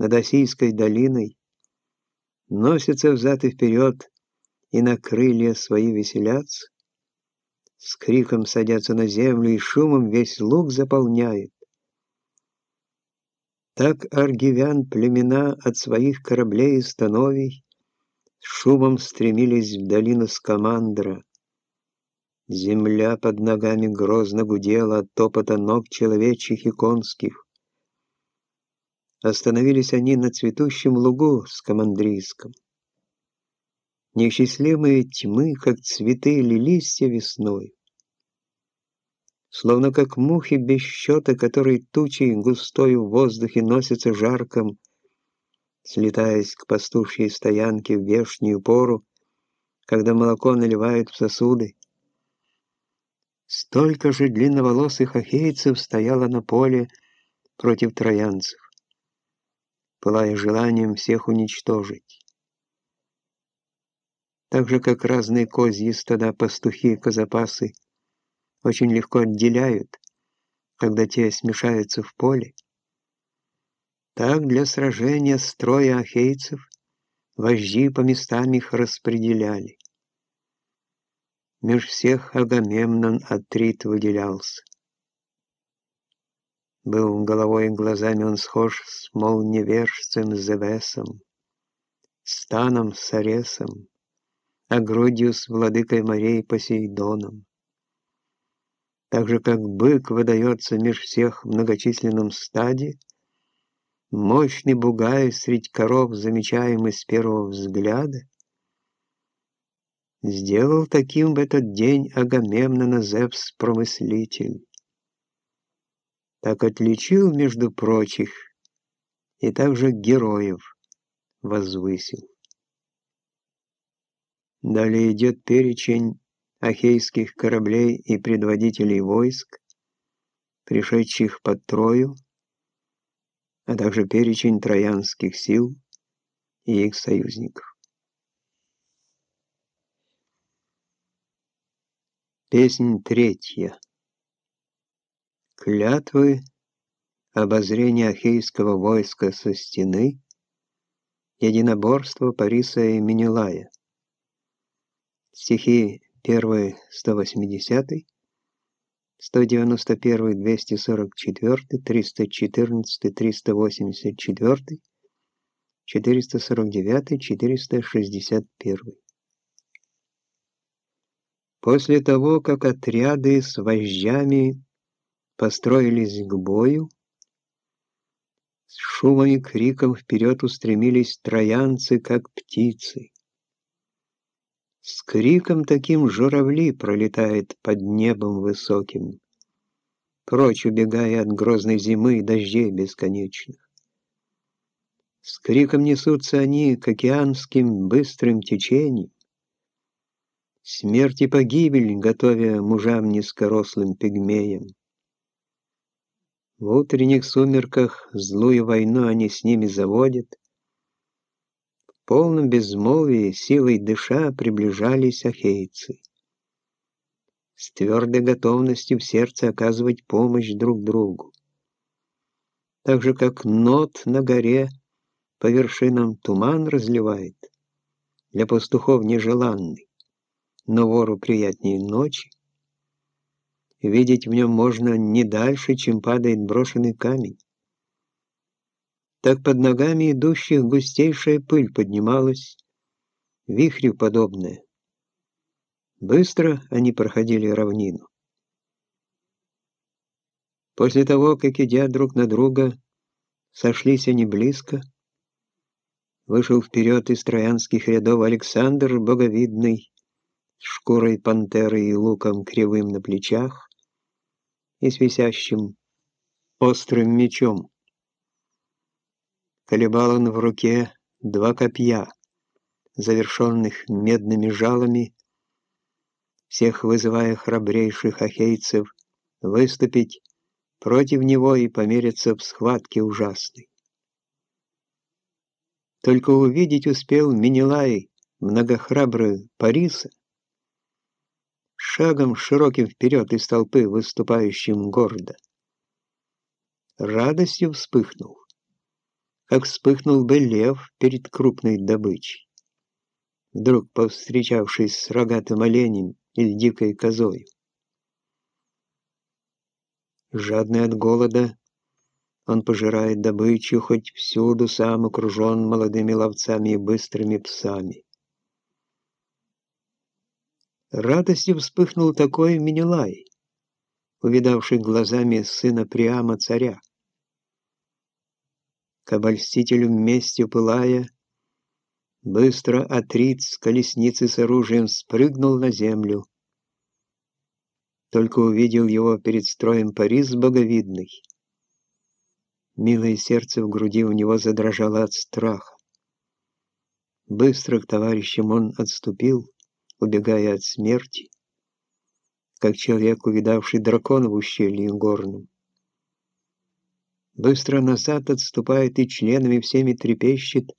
над Осийской долиной, носятся взад и вперед и на крылья свои веселятся, с криком садятся на землю и шумом весь луг заполняет. Так аргивян племена от своих кораблей и становий шумом стремились в долину Скамандра. Земля под ногами грозно гудела от топота ног человечьих и конских. Остановились они на цветущем лугу скамандрийском. Неисчислимые тьмы, как цветы или листья весной. Словно как мухи без счета, которые тучей густой в воздухе носятся жарком, слетаясь к пастушьей стоянке в вешнюю пору, когда молоко наливают в сосуды. Столько же длинноволосых ахейцев стояло на поле против троянцев пылая желанием всех уничтожить. Так же, как разные козьи стада, пастухи и козапасы очень легко отделяют, когда те смешаются в поле, так для сражения строя ахейцев вожди по местам их распределяли. Меж всех Агамемнон Атрит выделялся. Был головой и глазами он схож с молневержцем Зевесом, станом с Аресом, а грудью с владыкой морей Посейдоном. Так же, как бык выдается меж всех в многочисленном стаде, мощный бугай средь коров, замечаемый с первого взгляда, сделал таким в этот день Агамемнона Зевс-промыслитель так отличил между прочих и также героев возвысил. Далее идет перечень ахейских кораблей и предводителей войск, пришедших под Трою, а также перечень троянских сил и их союзников. Песнь третья. Клятвы, обозрение ахейского войска со стены, единоборство Париса и Менелая. Стихи 1 180, 191, 244, 314, 384, 449, 461. После того, как отряды с вождями построились к бою. С шумом и криком вперед устремились троянцы, как птицы. С криком таким журавли пролетает под небом высоким, прочь убегая от грозной зимы и дождей бесконечных. С криком несутся они к океанским быстрым течениям, смерть и погибель готовя мужам низкорослым пигмеям. В утренних сумерках злую войну они с ними заводят. В полном безмолвии, силой дыша, приближались ахейцы. С твердой готовностью в сердце оказывать помощь друг другу. Так же, как нот на горе по вершинам туман разливает, для пастухов нежеланный, но вору приятнее ночи, видеть в нем можно не дальше, чем падает брошенный камень. Так под ногами идущих густейшая пыль поднималась, вихрю подобная. Быстро они проходили равнину. После того, как, идя друг на друга, сошлись они близко, вышел вперед из троянских рядов Александр Боговидный, с шкурой пантеры и луком кривым на плечах, и с висящим острым мечом. Колебал он в руке два копья, завершенных медными жалами, всех вызывая храбрейших ахейцев выступить против него и помериться в схватке ужасной. Только увидеть успел Менелай, многохрабрый Париса, шагом широким вперед из толпы, выступающим гордо. Радостью вспыхнул. как вспыхнул бы лев перед крупной добычей, вдруг повстречавшись с рогатым оленем или дикой козой. Жадный от голода, он пожирает добычу, хоть всюду сам окружен молодыми ловцами и быстрыми псами. Радостью вспыхнул такой Менелай, увидавший глазами сына Приама царя. К обольстителю местью пылая, быстро Атрит с колесницы с оружием спрыгнул на землю. Только увидел его перед строем Парис боговидный. Милое сердце в груди у него задрожало от страха. Быстро к товарищам он отступил, убегая от смерти, как человек, увидавший дракона в ущелье горном. Быстро назад отступает и членами всеми трепещет,